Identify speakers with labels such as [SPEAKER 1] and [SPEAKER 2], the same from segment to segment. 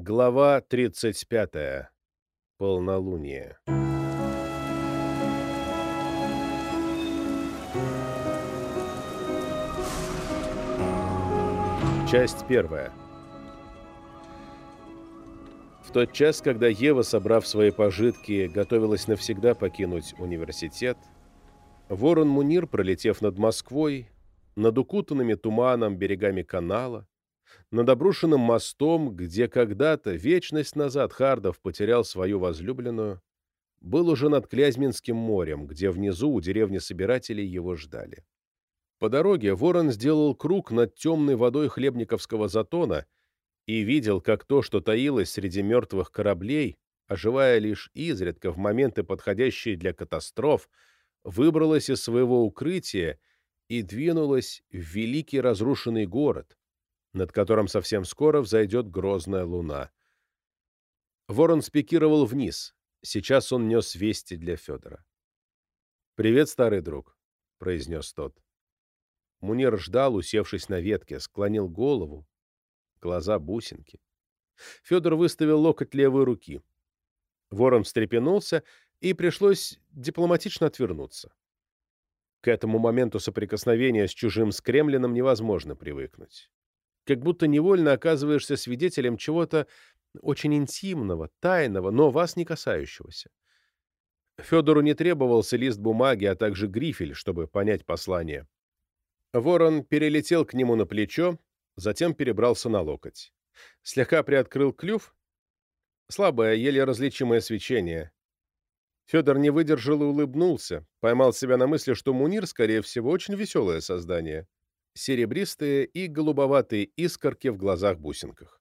[SPEAKER 1] Глава 35. Полнолуние. Часть первая. В тот час, когда Ева, собрав свои пожитки, готовилась навсегда покинуть университет, ворон Мунир, пролетев над Москвой, над укутанными туманом берегами канала, над обрушенным мостом, где когда-то, вечность назад, Хардов потерял свою возлюбленную, был уже над Клязьминским морем, где внизу у деревни собирателей его ждали. По дороге ворон сделал круг над темной водой Хлебниковского затона и видел, как то, что таилось среди мертвых кораблей, оживая лишь изредка в моменты, подходящие для катастроф, выбралось из своего укрытия и двинулось в великий разрушенный город, над которым совсем скоро взойдет грозная луна. Ворон спикировал вниз. Сейчас он нес вести для Федора. «Привет, старый друг», — произнес тот. Мунир ждал, усевшись на ветке, склонил голову, глаза бусинки. Федор выставил локоть левой руки. Ворон встрепенулся, и пришлось дипломатично отвернуться. К этому моменту соприкосновения с чужим скремленом невозможно привыкнуть как будто невольно оказываешься свидетелем чего-то очень интимного, тайного, но вас не касающегося. Федору не требовался лист бумаги, а также грифель, чтобы понять послание. Ворон перелетел к нему на плечо, затем перебрался на локоть. Слегка приоткрыл клюв. Слабое, еле различимое свечение. Федор не выдержал и улыбнулся, поймал себя на мысли, что Мунир, скорее всего, очень веселое создание серебристые и голубоватые искорки в глазах-бусинках.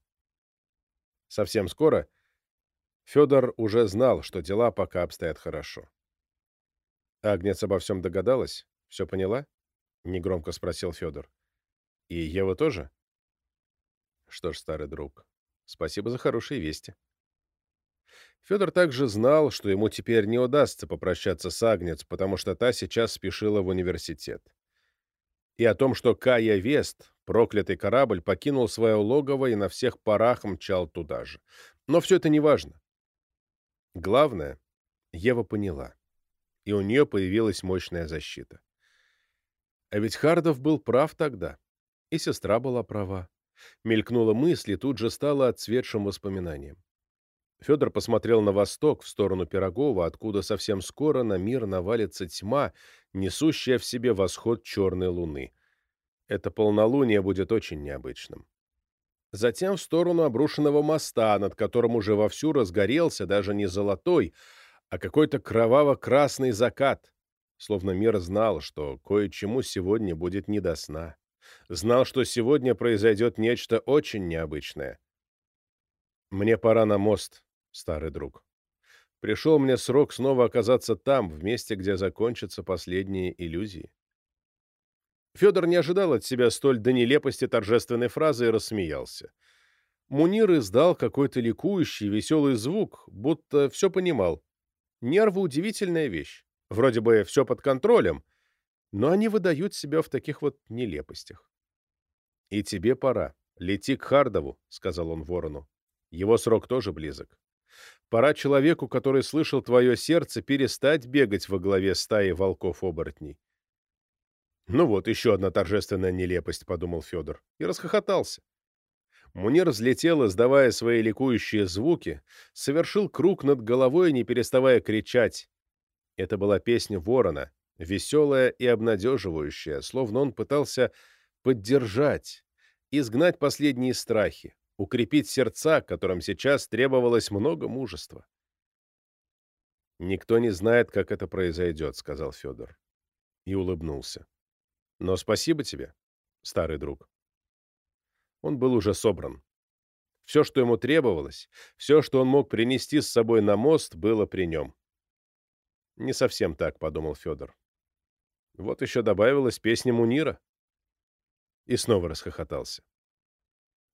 [SPEAKER 1] Совсем скоро Федор уже знал, что дела пока обстоят хорошо. Агнец обо всем догадалась? Все поняла? Негромко спросил Федор. И Ева тоже? Что ж, старый друг, спасибо за хорошие вести. Федор также знал, что ему теперь не удастся попрощаться с Агнец, потому что та сейчас спешила в университет и о том, что Кая Вест, проклятый корабль, покинул свое логово и на всех парах мчал туда же. Но все это не важно. Главное, Ева поняла, и у нее появилась мощная защита. А ведь Хардов был прав тогда, и сестра была права. Мелькнула мысль, и тут же стала отцветшим воспоминанием. Федор посмотрел на восток, в сторону Пирогова, откуда совсем скоро на мир навалится тьма, несущая в себе восход черной луны. Это полнолуние будет очень необычным. Затем в сторону обрушенного моста, над которым уже вовсю разгорелся даже не золотой, а какой-то кроваво-красный закат, словно мир знал, что кое-чему сегодня будет не до сна. Знал, что сегодня произойдет нечто очень необычное. «Мне пора на мост», старый друг. Пришел мне срок снова оказаться там, в месте, где закончатся последние иллюзии. Федор не ожидал от себя столь до нелепости торжественной фразы и рассмеялся. Мунир издал какой-то ликующий, веселый звук, будто все понимал. Нервы — удивительная вещь. Вроде бы все под контролем, но они выдают себя в таких вот нелепостях. «И тебе пора. Лети к Хардову», — сказал он ворону. «Его срок тоже близок. Пора человеку, который слышал твое сердце, перестать бегать во главе стаи волков-оборотней. «Ну вот, еще одна торжественная нелепость», — подумал Федор, и расхохотался. Мунир взлетел, издавая свои ликующие звуки, совершил круг над головой, не переставая кричать. Это была песня ворона, веселая и обнадеживающая, словно он пытался поддержать, изгнать последние страхи, укрепить сердца, которым сейчас требовалось много мужества. «Никто не знает, как это произойдет», — сказал Федор. И улыбнулся. «Но спасибо тебе, старый друг». Он был уже собран. Все, что ему требовалось, все, что он мог принести с собой на мост, было при нем. «Не совсем так», — подумал Федор. Вот еще добавилась песня Мунира. И снова расхохотался.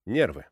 [SPEAKER 1] Нервы.